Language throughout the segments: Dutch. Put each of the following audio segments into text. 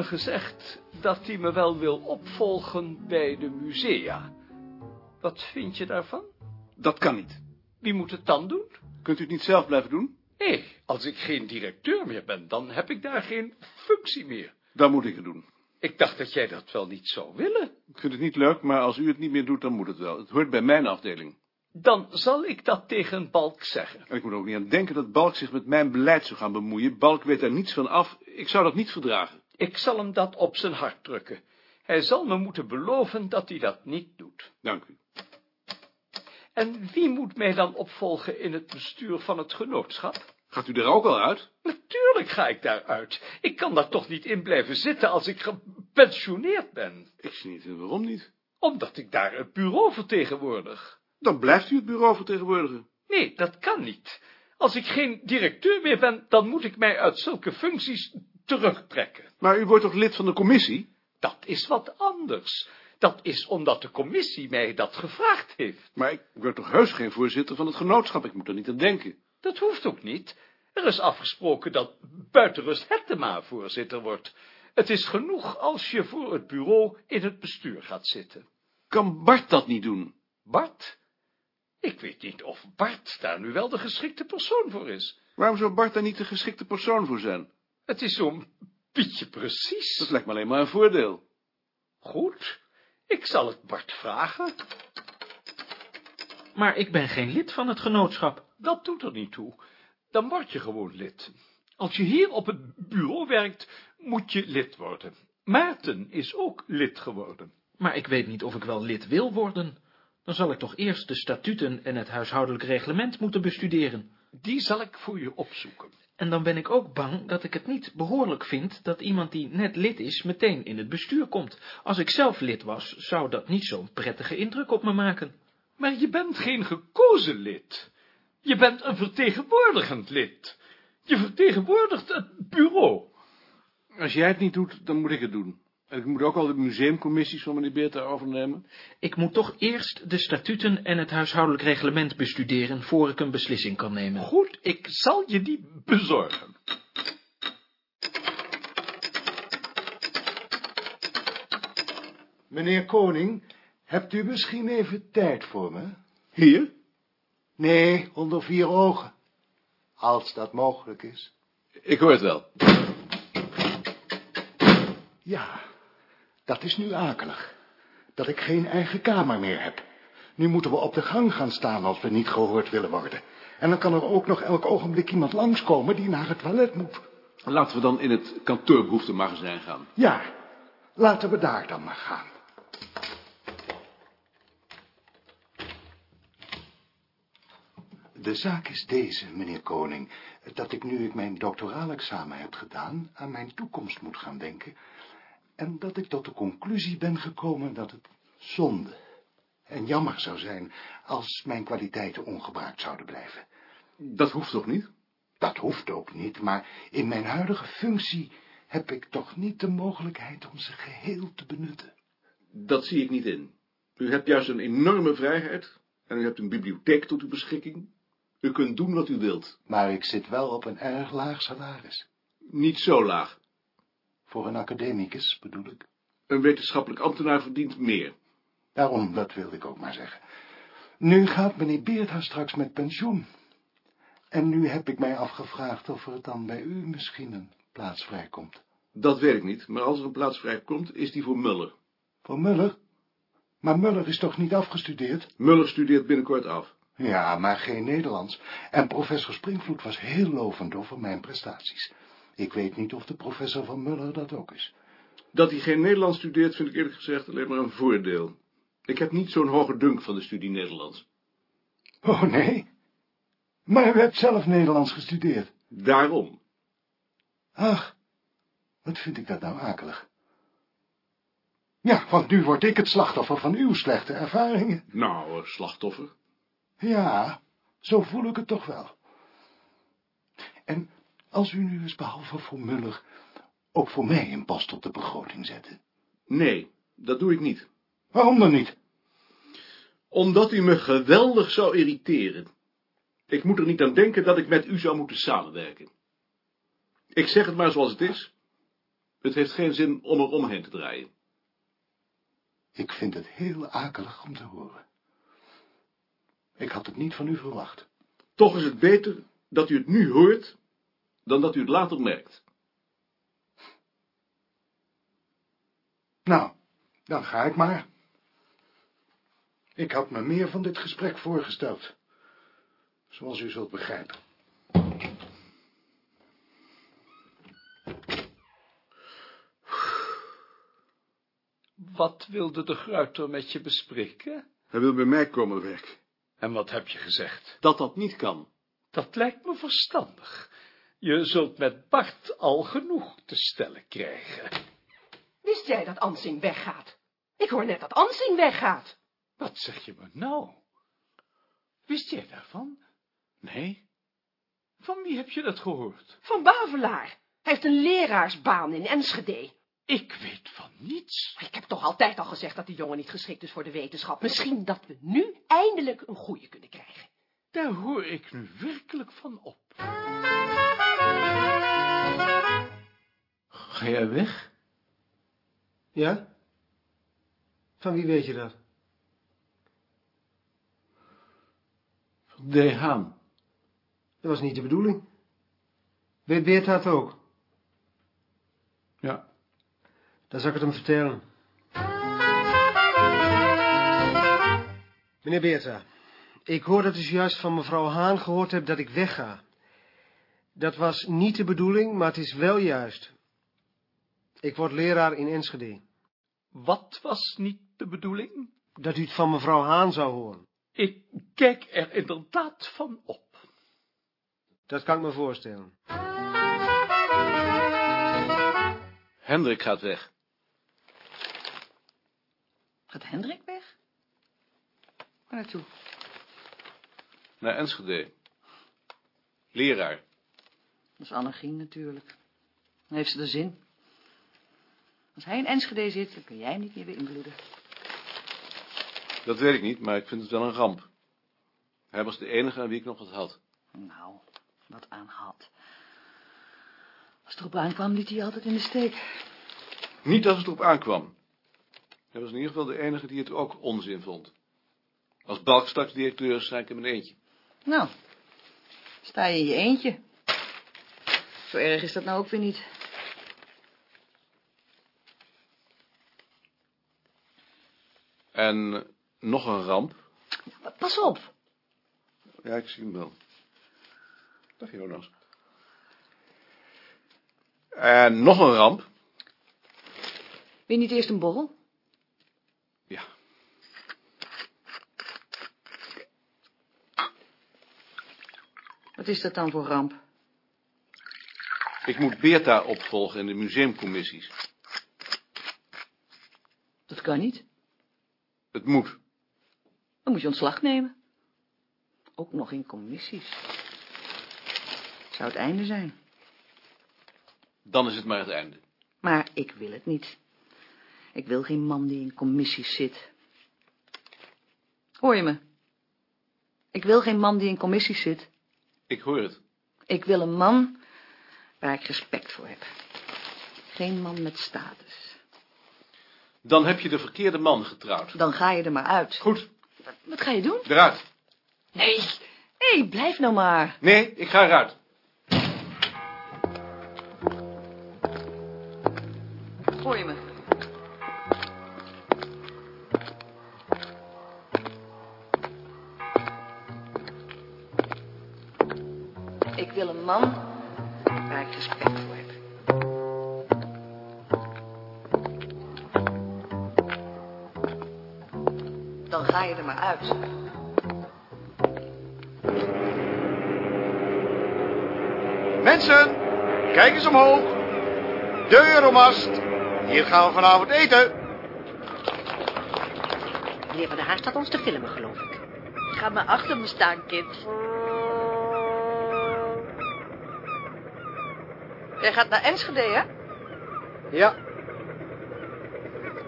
me gezegd dat hij me wel wil opvolgen bij de musea. Wat vind je daarvan? Dat kan niet. Wie moet het dan doen? Kunt u het niet zelf blijven doen? Nee, als ik geen directeur meer ben, dan heb ik daar geen functie meer. Dan moet ik het doen. Ik dacht dat jij dat wel niet zou willen. Ik vind het niet leuk, maar als u het niet meer doet, dan moet het wel. Het hoort bij mijn afdeling. Dan zal ik dat tegen Balk zeggen. En ik moet ook niet aan denken dat Balk zich met mijn beleid zou gaan bemoeien. Balk weet daar niets van af. Ik zou dat niet verdragen. Ik zal hem dat op zijn hart drukken. Hij zal me moeten beloven dat hij dat niet doet. Dank u. En wie moet mij dan opvolgen in het bestuur van het genootschap? Gaat u er ook al uit? Natuurlijk ga ik daaruit. Ik kan daar toch niet in blijven zitten als ik gepensioneerd ben. Ik zie niet in waarom niet. Omdat ik daar het bureau vertegenwoordig. Dan blijft u het bureau vertegenwoordigen. Nee, dat kan niet. Als ik geen directeur meer ben, dan moet ik mij uit zulke functies terugtrekken. Maar u wordt toch lid van de commissie? Dat is wat anders. Dat is omdat de commissie mij dat gevraagd heeft. Maar ik word toch heus geen voorzitter van het genootschap? Ik moet er niet aan denken. Dat hoeft ook niet. Er is afgesproken dat Buitenrust Hettema voorzitter wordt. Het is genoeg als je voor het bureau in het bestuur gaat zitten. Kan Bart dat niet doen? Bart? Ik weet niet of Bart daar nu wel de geschikte persoon voor is. Waarom zou Bart daar niet de geschikte persoon voor zijn? Het is zo'n Pietje precies. Dat lijkt me alleen maar een voordeel. Goed, ik zal het Bart vragen. Maar ik ben geen lid van het genootschap. Dat doet er niet toe. Dan word je gewoon lid. Als je hier op het bureau werkt, moet je lid worden. Maarten is ook lid geworden. Maar ik weet niet of ik wel lid wil worden. Dan zal ik toch eerst de statuten en het huishoudelijk reglement moeten bestuderen. Die zal ik voor je opzoeken. En dan ben ik ook bang dat ik het niet behoorlijk vind dat iemand die net lid is meteen in het bestuur komt. Als ik zelf lid was, zou dat niet zo'n prettige indruk op me maken. Maar je bent geen gekozen lid. Je bent een vertegenwoordigend lid. Je vertegenwoordigt het bureau. Als jij het niet doet, dan moet ik het doen. En ik moet ook al de museumcommissies van meneer Beerta overnemen. Ik moet toch eerst de statuten en het huishoudelijk reglement bestuderen, voor ik een beslissing kan nemen. Goed, ik zal je die bezorgen. Meneer Koning, hebt u misschien even tijd voor me? Hier? Nee, onder vier ogen. Als dat mogelijk is. Ik hoor het wel. Ja, dat is nu akelig. Dat ik geen eigen kamer meer heb. Nu moeten we op de gang gaan staan als we niet gehoord willen worden. En dan kan er ook nog elk ogenblik iemand langskomen die naar het toilet moet. Laten we dan in het kantoorbehoeftemagazijn gaan. Ja, laten we daar dan maar gaan. De zaak is deze, meneer Koning, dat ik nu ik mijn doctoraalexamen heb gedaan, aan mijn toekomst moet gaan denken, en dat ik tot de conclusie ben gekomen dat het zonde en jammer zou zijn als mijn kwaliteiten ongebruikt zouden blijven. Dat hoeft toch niet? Dat hoeft ook niet, maar in mijn huidige functie heb ik toch niet de mogelijkheid om ze geheel te benutten. Dat zie ik niet in. U hebt juist een enorme vrijheid en u hebt een bibliotheek tot uw beschikking. U kunt doen wat u wilt. Maar ik zit wel op een erg laag salaris. Niet zo laag. Voor een academicus, bedoel ik. Een wetenschappelijk ambtenaar verdient meer. Daarom, dat wilde ik ook maar zeggen. Nu gaat meneer Beerta straks met pensioen. En nu heb ik mij afgevraagd of er dan bij u misschien een plaats vrijkomt. Dat weet ik niet, maar als er een plaats vrijkomt, is die voor Muller. Voor Muller? Maar Muller is toch niet afgestudeerd? Muller studeert binnenkort af. Ja, maar geen Nederlands. En professor Springvloed was heel lovend over mijn prestaties. Ik weet niet of de professor van Muller dat ook is. Dat hij geen Nederlands studeert, vind ik eerlijk gezegd alleen maar een voordeel. Ik heb niet zo'n hoge dunk van de studie Nederlands. Oh, nee? Maar u hebt zelf Nederlands gestudeerd. Daarom. Ach, wat vind ik dat nou akelig. Ja, want nu word ik het slachtoffer van uw slechte ervaringen. Nou, slachtoffer. Ja, zo voel ik het toch wel. En als u nu eens behalve voor Muller ook voor mij een post op de begroting zette. Nee, dat doe ik niet. Waarom dan niet? Omdat u me geweldig zou irriteren. Ik moet er niet aan denken dat ik met u zou moeten samenwerken. Ik zeg het maar zoals het is. Het heeft geen zin om er omheen te draaien. Ik vind het heel akelig om te horen. Ik had het niet van u verwacht. Toch is het beter dat u het nu hoort, dan dat u het later merkt. Nou, dan ga ik maar. Ik had me meer van dit gesprek voorgesteld. Zoals u zult begrijpen. Wat wilde de gruiter met je bespreken? Hij wil bij mij komen werken. En wat heb je gezegd? Dat dat niet kan. Dat lijkt me verstandig. Je zult met Bart al genoeg te stellen krijgen. Wist jij dat Ansing weggaat? Ik hoor net dat Ansing weggaat. Wat zeg je me nou? Wist jij daarvan? Nee. Van wie heb je dat gehoord? Van Bavelaar. Hij heeft een leraarsbaan in Enschede. Ik weet van niets. Maar ik heb toch altijd al gezegd dat die jongen niet geschikt is voor de wetenschap. Misschien dat we nu eindelijk een goeie kunnen krijgen. Daar hoor ik nu werkelijk van op. Ga jij weg? Ja? Van wie weet je dat? Van D. Haan. Dat was niet de bedoeling. Weet Beerta het ook? Ja. Dan zal ik het hem vertellen. Meneer Beerta, ik hoor dat u juist van mevrouw Haan gehoord hebt dat ik wegga. Dat was niet de bedoeling, maar het is wel juist. Ik word leraar in Enschede. Wat was niet de bedoeling? Dat u het van mevrouw Haan zou horen. Ik kijk er inderdaad van op. Dat kan ik me voorstellen. Hendrik gaat weg. Gaat Hendrik weg? Waar naartoe? Naar Enschede. Leraar. Dat is Annegien natuurlijk. Dan heeft ze er zin. Als hij in Enschede zit, dan kun jij hem niet meer beïnvloeden. Dat weet ik niet, maar ik vind het wel een ramp. Hij was de enige aan wie ik nog wat had. Nou, wat aan had. Als het erop aankwam, liet hij altijd in de steek. Niet als het erop aankwam. Hij was in ieder geval de enige die het ook onzin vond. Als Balk straks directeur sta ik in mijn eentje. Nou, sta je in je eentje. Zo erg is dat nou ook weer niet. En nog een ramp. Pas op. Ja, ik zie hem wel. Dag Jonas. En nog een ramp. Wil je niet eerst een borrel? Ja. Wat is dat dan voor ramp? Ik moet Beerta opvolgen in de museumcommissies. Dat kan niet. Het moet. Dan moet je ontslag nemen. Ook nog in commissies. Zou het einde zijn. Dan is het maar het einde. Maar ik wil het niet. Ik wil geen man die in commissies zit. Hoor je me? Ik wil geen man die in commissies zit. Ik hoor het. Ik wil een man waar ik respect voor heb. Geen man met status. Dan heb je de verkeerde man getrouwd. Dan ga je er maar uit. Goed, Wat, wat ga je doen? eruit. Nee, nee, blijf nou maar. Nee, ik ga eruit. Hoor je me? Ik wil een man Dan ga je er maar uit. Mensen, kijk eens omhoog. De Euromast. Hier gaan we vanavond eten. Meneer Van der Haar staat ons te filmen, geloof ik. Ga maar achter me staan, kind. Jij gaat naar Enschede, hè? Ja.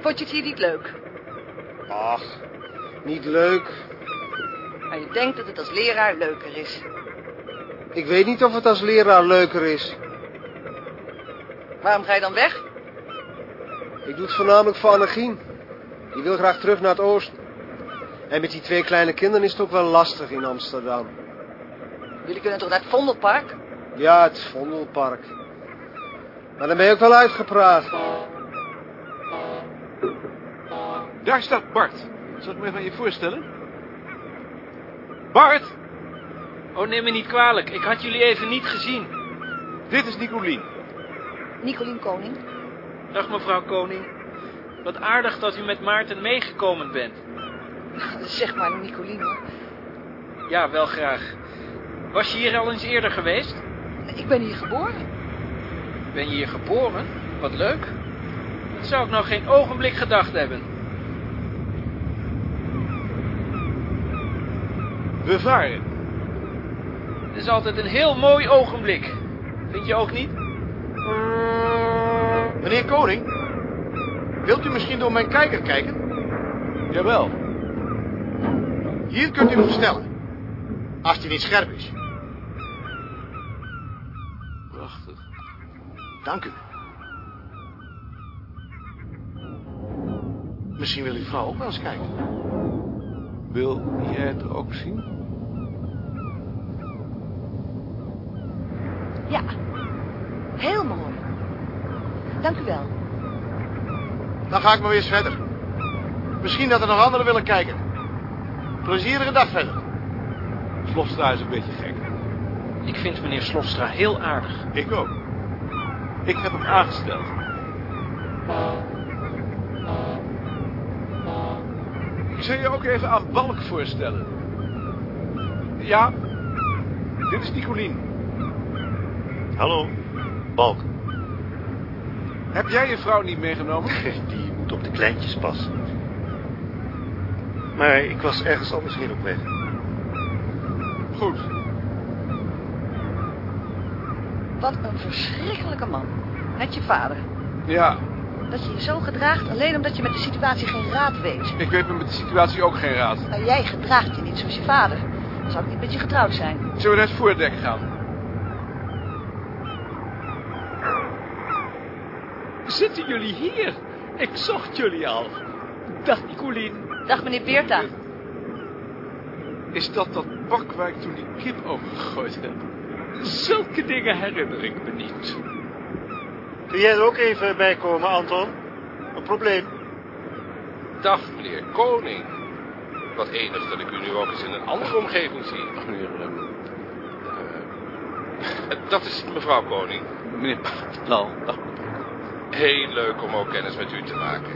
Vond je het hier niet leuk? Ach, niet leuk. Maar je denkt dat het als leraar leuker is. Ik weet niet of het als leraar leuker is. Waarom ga je dan weg? Ik doe het voornamelijk voor Annegien. Die wil graag terug naar het oosten. En met die twee kleine kinderen is het ook wel lastig in Amsterdam. Jullie kunnen toch naar het Vondelpark? Ja, het Vondelpark. Maar dan ben je ook wel uitgepraat. Daar staat Bart. Zal ik me even aan je voorstellen? Bart, Oh, neem me niet kwalijk. Ik had jullie even niet gezien. dit is Nicolien. Nicolien Koning. Dag mevrouw Koning. Wat aardig dat u met Maarten meegekomen bent. Zeg maar Nicolien hoor. Ja, wel graag. Was je hier al eens eerder geweest? Ik ben hier geboren. Ben je hier geboren? Wat leuk. Dat zou ik nou geen ogenblik gedacht hebben. We varen. Het is altijd een heel mooi ogenblik. Vind je ook niet? Meneer Koning, wilt u misschien door mijn kijker kijken? Jawel. Hier kunt u hem verstellen. Als hij niet scherp is. Prachtig. Dank u. Misschien wil uw vrouw ook wel eens kijken. Wil jij het ook zien? Ja. Heel mooi. Dank u wel. Dan ga ik maar weer eens verder. Misschien dat er nog anderen willen kijken. Plezierige dag verder. Slofstra is een beetje gek. Ik vind meneer Slofstra heel aardig. Ik ook. Ik heb hem aangesteld. Ik zou je ook even aan Balk voorstellen. Ja, dit is Nicolien. Hallo, Balk. Heb jij je vrouw niet meegenomen? Die moet op de kleintjes passen. Maar ik was ergens anders heen op weg. Goed. Wat een verschrikkelijke man. Net je vader. Ja, Dat je je zo gedraagt alleen omdat je met de situatie geen raad weet. ik weet me met de situatie ook geen raad. Nou, jij gedraagt je niet zoals je vader. Dan zou ik niet met je getrouwd zijn. Zullen we naar het voordek gaan? Zitten jullie hier? Ik zocht jullie al. Dag Nicolien. Dag meneer Beerta. Is dat dat pak waar ik toen die kip over gegooid heb? Zulke dingen herinner ik me niet. Kun jij er ook even bij komen, Anton? Een probleem? Dag, meneer Koning. Wat enig dat ik u nu ook eens in een andere omgeving zie. Ach, meneer... ehm, Eh, Dat is mevrouw Koning. meneer Lal. Dag. Heel leuk om ook kennis met u te maken.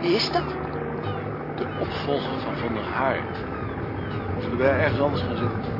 Wie is dat? De opvolger van Van der Haar. Zullen wij ergens anders gaan zitten?